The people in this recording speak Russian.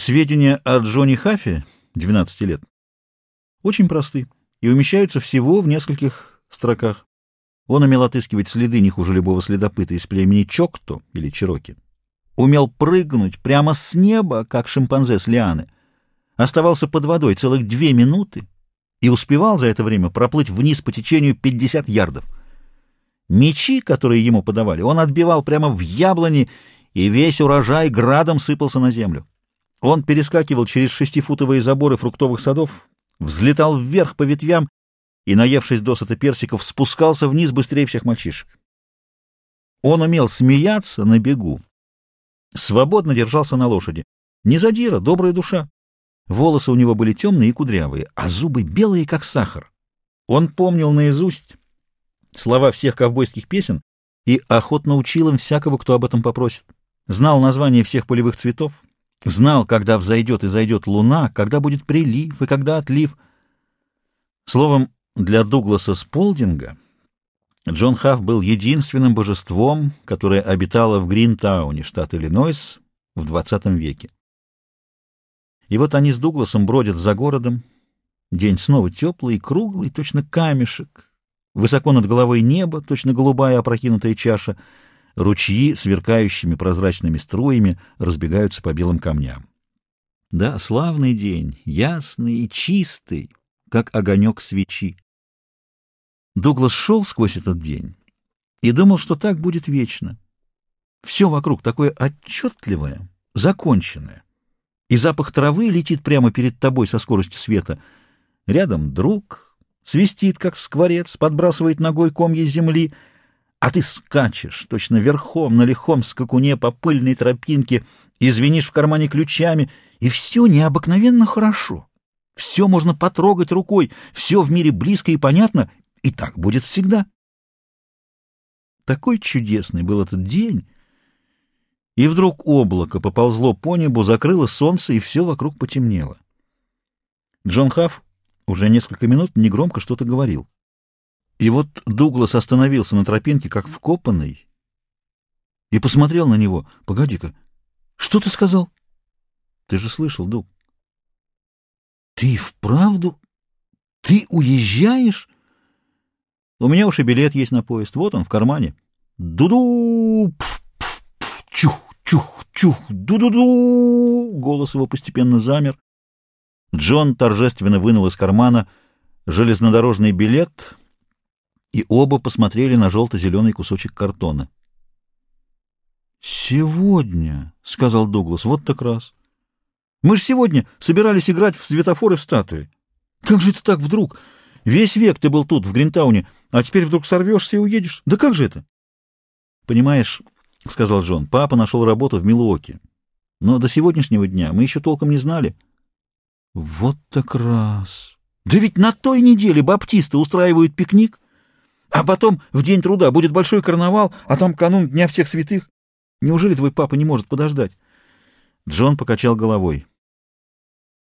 Сведения о Джонни Хаффе, 12 лет, очень просты и умещаются всего в нескольких строках. Он умел отыскивать следы не хуже любого следопыта из племени Чокто или Чироки. Умел прыгнуть прямо с неба, как шимпанзе с лианы. Оставался под водой целых две минуты и успевал за это время проплыть вниз по течению 50 ярдов. Мечи, которые ему подавали, он отбивал прямо в яблони, и весь урожай градом сыпался на землю. Он перескакивал через шестифутовые заборы фруктовых садов, взлетал вверх по ветвям и, наевшись досыта персиков, спускался вниз быстрее всех мальчишек. Он умел смеяться на бегу, свободно держался на лошади. Не задира, добрая душа. Волосы у него были темные и кудрявые, а зубы белые, как сахар. Он помнил наизусть слова всех ковбойских песен и охотно учил им всякого, кто об этом попросит. Знал название всех полевых цветов, знал, когда взойдет и зайдет луна, когда будет прилив и когда отлив. Словом, для Дугласа Сполдинга Джон Хафф был единственным божеством, которое обитало в Гринтауне, штат Иллинойс, в XX веке. И вот они с Дугласом бродят за городом. День снова теплый и круглый, точно камешек. Высоко над головой небо, точно голубая опрокинутая чаша. Ручьи, сверкающими прозрачными струями, разбегаются по белым камням. Да, славный день, ясный и чистый, как огонек свечи. Дуглас шел сквозь этот день и думал, что так будет вечно. Все вокруг такое отчетливое, законченное и запах травы летит прямо перед тобой со скоростью света. Рядом друг свистит, как скворец, подбрасывает ногой комья земли, а ты скачешь, точно верхом на лихом скакуне по пыльной тропинке, извинишь в кармане ключами, и все необыкновенно хорошо. Все можно потрогать рукой, все в мире близко и понятно, и так будет всегда. Такой чудесный был этот день, и вдруг облако поползло по небу, закрыло солнце, и все вокруг потемнело. Джон Хафф уже несколько минут негромко что-то говорил. И вот Дуглас остановился на тропинке, как вкопанный, и посмотрел на него. — Погоди-ка, что ты сказал? — Ты же слышал, Дуг. — Ты вправду? Ты уезжаешь? — У меня уж и билет есть на поезд. Вот он, в кармане. Ду-ду! Чух! Чух-чух, ду-ду-ду! Голос его постепенно замер. Джон торжественно вынул из кармана железнодорожный билет, и оба посмотрели на желто-зеленый кусочек картона. «Сегодня», — сказал Дуглас, — «вот так раз. Мы же сегодня собирались играть в светофоры в статуи. Как же это так вдруг? Весь век ты был тут, в Гринтауне, а теперь вдруг сорвешься и уедешь? Да как же это?» «Понимаешь, — сказал Джон. — Папа нашел работу в Милуоке. Но до сегодняшнего дня мы еще толком не знали. — Вот так раз! Да ведь на той неделе баптисты устраивают пикник, а потом в день труда будет большой карнавал, а там канун Дня всех святых. Неужели твой папа не может подождать? Джон покачал головой.